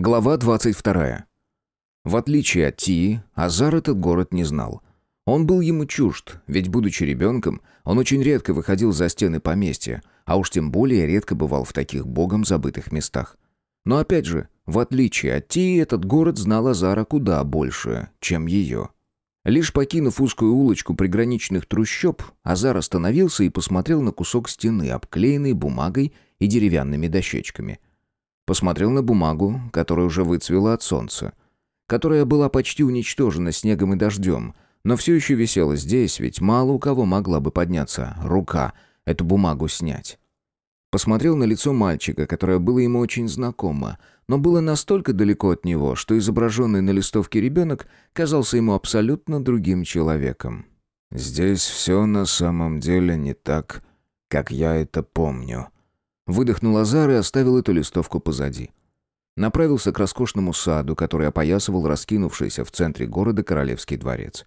Глава 22. В отличие от Тии, Азар этот город не знал. Он был ему чужд, ведь, будучи ребенком, он очень редко выходил за стены поместья, а уж тем более редко бывал в таких богом забытых местах. Но опять же, в отличие от Тии, этот город знал Азара куда больше, чем ее. Лишь покинув узкую улочку приграничных трущоб, Азар остановился и посмотрел на кусок стены, обклеенный бумагой и деревянными дощечками – Посмотрел на бумагу, которая уже выцвела от солнца, которая была почти уничтожена снегом и дождем, но все еще висела здесь, ведь мало у кого могла бы подняться рука эту бумагу снять. Посмотрел на лицо мальчика, которое было ему очень знакомо, но было настолько далеко от него, что изображенный на листовке ребенок казался ему абсолютно другим человеком. «Здесь все на самом деле не так, как я это помню», Выдохнул Азар и оставил эту листовку позади. Направился к роскошному саду, который опоясывал раскинувшийся в центре города Королевский дворец.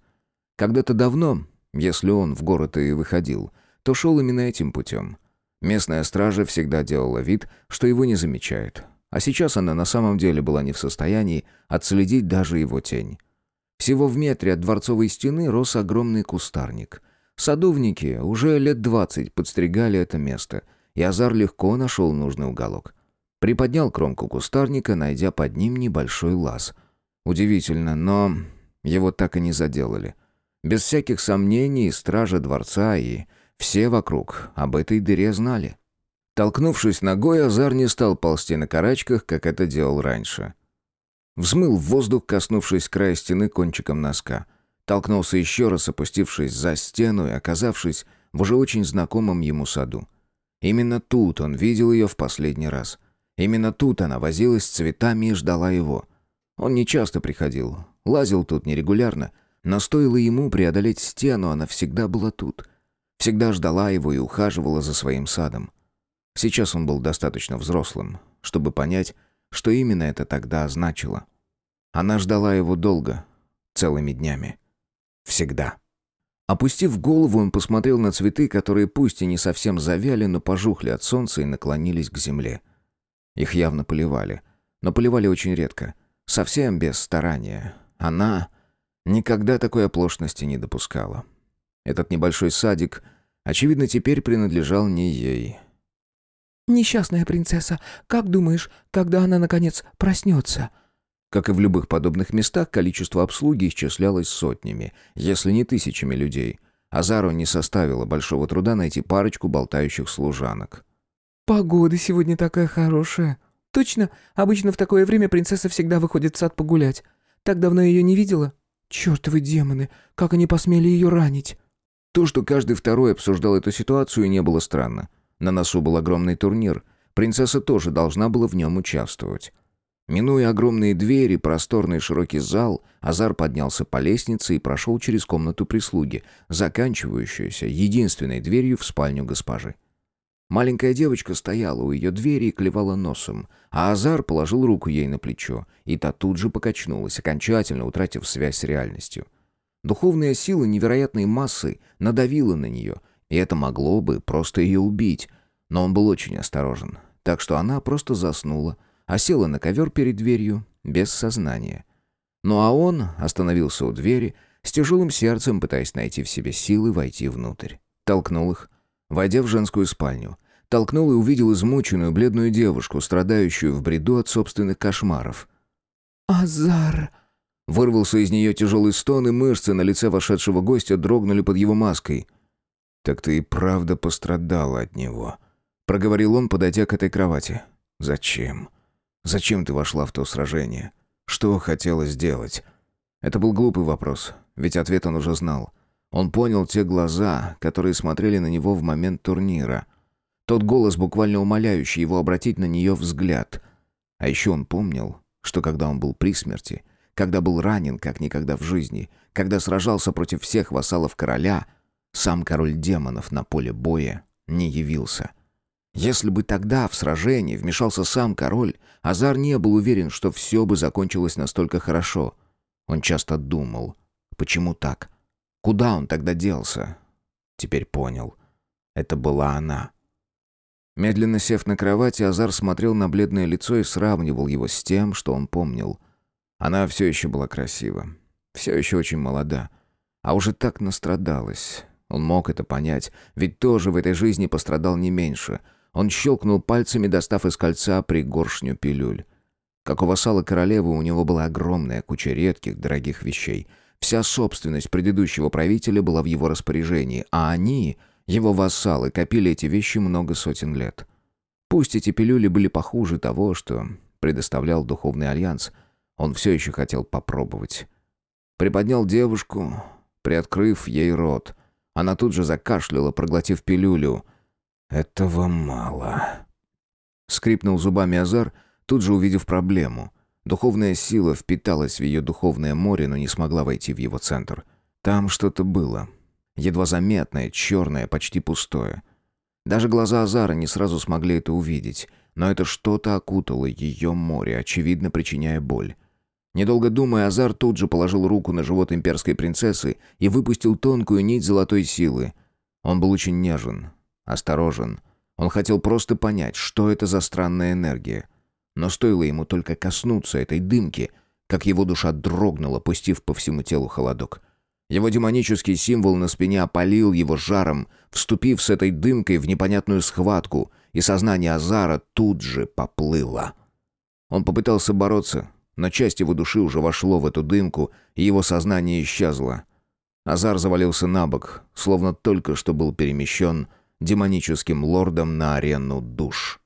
Когда-то давно, если он в город и выходил, то шел именно этим путем. Местная стража всегда делала вид, что его не замечает. А сейчас она на самом деле была не в состоянии отследить даже его тень. Всего в метре от дворцовой стены рос огромный кустарник. Садовники уже лет двадцать подстригали это место – и Азар легко нашел нужный уголок. Приподнял кромку кустарника, найдя под ним небольшой лаз. Удивительно, но его так и не заделали. Без всяких сомнений стража дворца и все вокруг об этой дыре знали. Толкнувшись ногой, Азар не стал ползти на карачках, как это делал раньше. Взмыл в воздух, коснувшись края стены кончиком носка. Толкнулся еще раз, опустившись за стену и оказавшись в уже очень знакомом ему саду. Именно тут он видел ее в последний раз. Именно тут она возилась с цветами и ждала его. Он не часто приходил, лазил тут нерегулярно, но стоило ему преодолеть стену, она всегда была тут. Всегда ждала его и ухаживала за своим садом. Сейчас он был достаточно взрослым, чтобы понять, что именно это тогда значило. Она ждала его долго, целыми днями. Всегда. Опустив голову, он посмотрел на цветы, которые пусть и не совсем завяли, но пожухли от солнца и наклонились к земле. Их явно поливали. Но поливали очень редко. Совсем без старания. Она никогда такой оплошности не допускала. Этот небольшой садик, очевидно, теперь принадлежал не ей. «Несчастная принцесса, как думаешь, когда она, наконец, проснется?» Как и в любых подобных местах, количество обслуги исчислялось сотнями, если не тысячами людей. Азару не составило большого труда найти парочку болтающих служанок. «Погода сегодня такая хорошая. Точно, обычно в такое время принцесса всегда выходит в сад погулять. Так давно ее не видела? Чертовы демоны, как они посмели ее ранить!» То, что каждый второй обсуждал эту ситуацию, не было странно. На носу был огромный турнир. Принцесса тоже должна была в нем участвовать. Минуя огромные двери, просторный широкий зал, Азар поднялся по лестнице и прошел через комнату прислуги, заканчивающуюся единственной дверью в спальню госпожи. Маленькая девочка стояла у ее двери и клевала носом, а Азар положил руку ей на плечо, и та тут же покачнулась, окончательно утратив связь с реальностью. Духовная сила невероятной массы надавила на нее, и это могло бы просто ее убить, но он был очень осторожен, так что она просто заснула, а села на ковер перед дверью, без сознания. Ну а он остановился у двери, с тяжелым сердцем пытаясь найти в себе силы войти внутрь. Толкнул их, войдя в женскую спальню. Толкнул и увидел измученную бледную девушку, страдающую в бреду от собственных кошмаров. «Азар!» Вырвался из нее тяжелый стон, и мышцы на лице вошедшего гостя дрогнули под его маской. «Так ты и правда пострадала от него», — проговорил он, подойдя к этой кровати. «Зачем?» Зачем ты вошла в то сражение? Что хотела сделать?» Это был глупый вопрос, ведь ответ он уже знал. Он понял те глаза, которые смотрели на него в момент турнира. Тот голос, буквально умоляющий его обратить на нее взгляд. А еще он помнил, что когда он был при смерти, когда был ранен как никогда в жизни, когда сражался против всех вассалов короля, сам король демонов на поле боя не явился — если бы тогда в сражении вмешался сам король, Азар не был уверен, что все бы закончилось настолько хорошо. Он часто думал, почему так? Куда он тогда делся? Теперь понял. Это была она. Медленно сев на кровати, Азар смотрел на бледное лицо и сравнивал его с тем, что он помнил. Она все еще была красива, все еще очень молода, а уже так настрадалась. Он мог это понять, ведь тоже в этой жизни пострадал не меньше. Он щелкнул пальцами, достав из кольца пригоршню пилюль. Как у вассала королевы, у него была огромная куча редких, дорогих вещей. Вся собственность предыдущего правителя была в его распоряжении, а они, его вассалы, копили эти вещи много сотен лет. Пусть эти пилюли были похуже того, что предоставлял Духовный Альянс, он все еще хотел попробовать. Приподнял девушку, приоткрыв ей рот. Она тут же закашляла, проглотив пилюлю. «Этого мало». Скрипнул зубами Азар, тут же увидев проблему. Духовная сила впиталась в ее духовное море, но не смогла войти в его центр. Там что-то было. Едва заметное, черное, почти пустое. Даже глаза Азара не сразу смогли это увидеть, но это что-то окутало ее море, очевидно причиняя боль. Недолго думая, Азар тут же положил руку на живот имперской принцессы и выпустил тонкую нить золотой силы. Он был очень нежен, осторожен. Он хотел просто понять, что это за странная энергия. Но стоило ему только коснуться этой дымки, как его душа дрогнула, пустив по всему телу холодок. Его демонический символ на спине опалил его жаром, вступив с этой дымкой в непонятную схватку, и сознание Азара тут же поплыло. Он попытался бороться, но часть его души уже вошло в эту дымку, и его сознание исчезло. Азар завалился на бок, словно только что был перемещен демоническим лордом на арену душ.